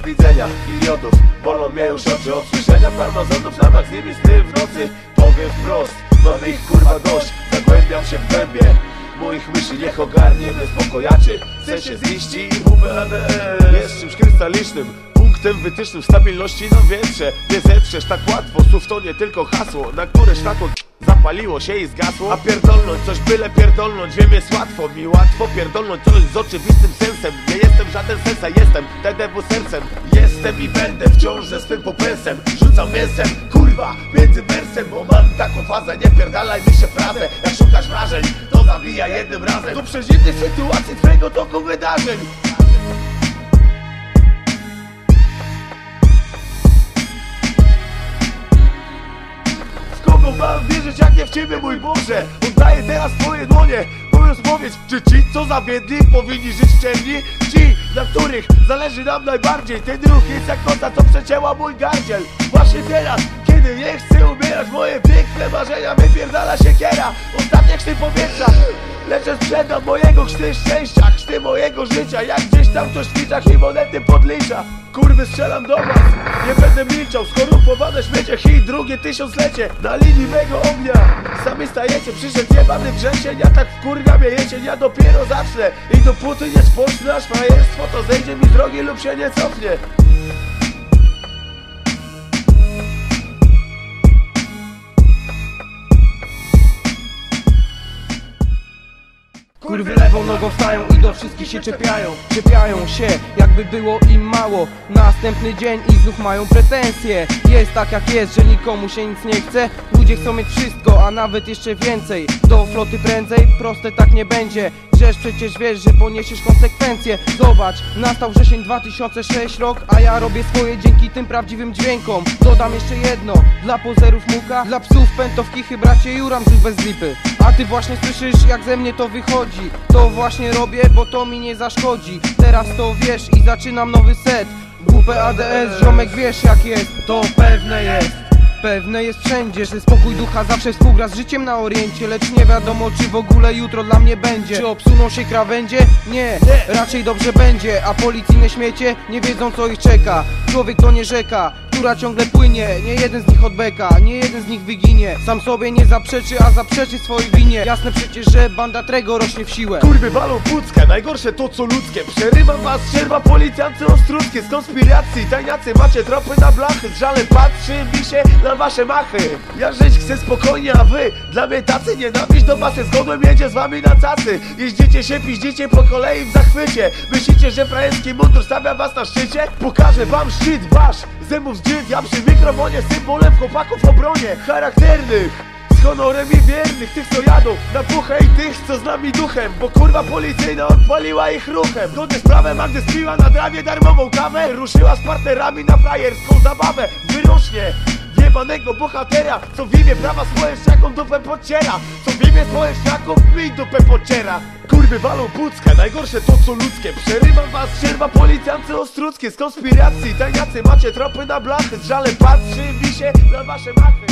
od widzenia Milionów bolą mnie już oczy od słyszenia Farmazonów na z nimi w nocy. Powiem wprost, mam ich kurwa dość Zagłębiam się w głębie. Moich myśli niech ogarnie mnie spokojaczy. Chcę się ziści i WBADE Jest czymś krystalicznym Punktem wytycznym stabilności na wietrze Nie zetrzesz tak łatwo, słów to nie tylko hasło Na które światło zapaliło się i zgasło. A pierdolnąć coś byle pierdolnąć Wiem jest łatwo, mi łatwo pierdolnąć coś z oczywistym sensem. Nie jestem żaden sensa, jestem TDW sercem. Jestem i będę wciąż ze swym popęsem. Rzucam mięsem, kurwa, między wersem Bo mam taką fazę, nie pierdalaj mi się frazę. Jak szukasz wrażeń, to zabija jednym razem. Do przeciwnych sytuacji twojego toku wydarzeń W kogo mam wierzyć jak nie w Ciebie mój Boże. Oddaję teraz Twoje dłonie Mówiąc powiedz, czy ci co zawiedli powinni żyć w czerni? Ci, na których zależy nam najbardziej. Ten ruch jest jak kota co przecięła mój gardziel. Właśnie teraz, kiedy nie chcę umierać Moje piękne marzenia wypierdala się kiera Ostatnie krzty powietrza. Lecz sprzedam mojego krzty szczęścia Krzty mojego życia Jak gdzieś tam ktoś w liczach i monety podlicza. Kurwy strzelam do was Nie będę milczał Skorupowane śmiecie Hi drugie tysiąclecie Na linii mego ognia. Sami stajecie Przyszedł jebany wrzesień Ja tak wkurwia mnie jesień Ja dopiero zacznę. I dopóty nie spocznę Aż frajerstwo to zejdzie mi drogi lub się nie cofnie Kurwy lewą nogą wstają i do wszystkich się czepiają. Czepiają się, jakby było im mało. Następny dzień i znów mają pretensje. Jest tak jak jest, że nikomu się nic nie chce. Ludzie chcą mieć wszystko, a nawet jeszcze więcej. Do floty prędzej, proste tak nie będzie. Grzesz przecież wiesz, że poniesiesz konsekwencje. Zobacz, nastał wrzesień 2006 rok A ja robię swoje dzięki tym prawdziwym dźwiękom. Dodam jeszcze jedno, dla pozerów muka Dla psów pętowki bracie Juram bez lipy A ty właśnie słyszysz jak ze mnie to wychodzi. To właśnie robię, bo to mi nie zaszkodzi. Teraz to wiesz i zaczynam nowy set. WP ADS, ziomek wiesz jak jest. To pewne jest. Pewne jest wszędzie, że spokój ducha zawsze współgra z życiem na oriencie. Lecz nie wiadomo czy w ogóle jutro dla mnie będzie. Czy obsuną się krawędzie? Nie, raczej dobrze będzie A policyjne śmiecie nie wiedzą co ich czeka. Człowiek to nie rzeka, która ciągle płynie. Nie jeden z nich odbeka, nie jeden z nich wyginie. Sam sobie nie zaprzeczy, a zaprzeczy swojej winie. Jasne przecież, że banda Trego rośnie w siłę. Kurwy walą puckę, najgorsze to co ludzkie. Przerywam was, sierwa policjanty ostruckie Z konspiracji. Tajniacy macie tropy na blachy Z żalem patrzy mi się na wasze machy. Ja żyć chcę spokojnie, a wy Dla mnie tacy nienawiść do was Zgodłem jedzie z wami na cacy. Jeździcie się, piździcie po kolei w zachwycie. Myślicie, że frajerski mundur stawia was na szczycie? Pokażę wam szczyt wasz Zębów ja przy mikrofonie Symbolem chłopaków w obronie Charakternych z honorem i wiernych, tych co jadą na puchę i tych co z nami duchem Bo kurwa policyjna odpaliła ich ruchem. Zgodnie z prawem, a gdy spiła na drawie darmową kawę Ruszyła z partnerami na frajerską zabawę Wyrośnie bohatera Co w imię prawa społeczniakom dupę podciera Co w imię społeczniakom mi dupę podciera Kurwy walą puckę, najgorsze to co ludzkie. Przerywam was, sierwa policjanty ostruckie Z konspiracji. Tajniacy macie tropy na blachy Z żalem patrzy mi się na wasze machy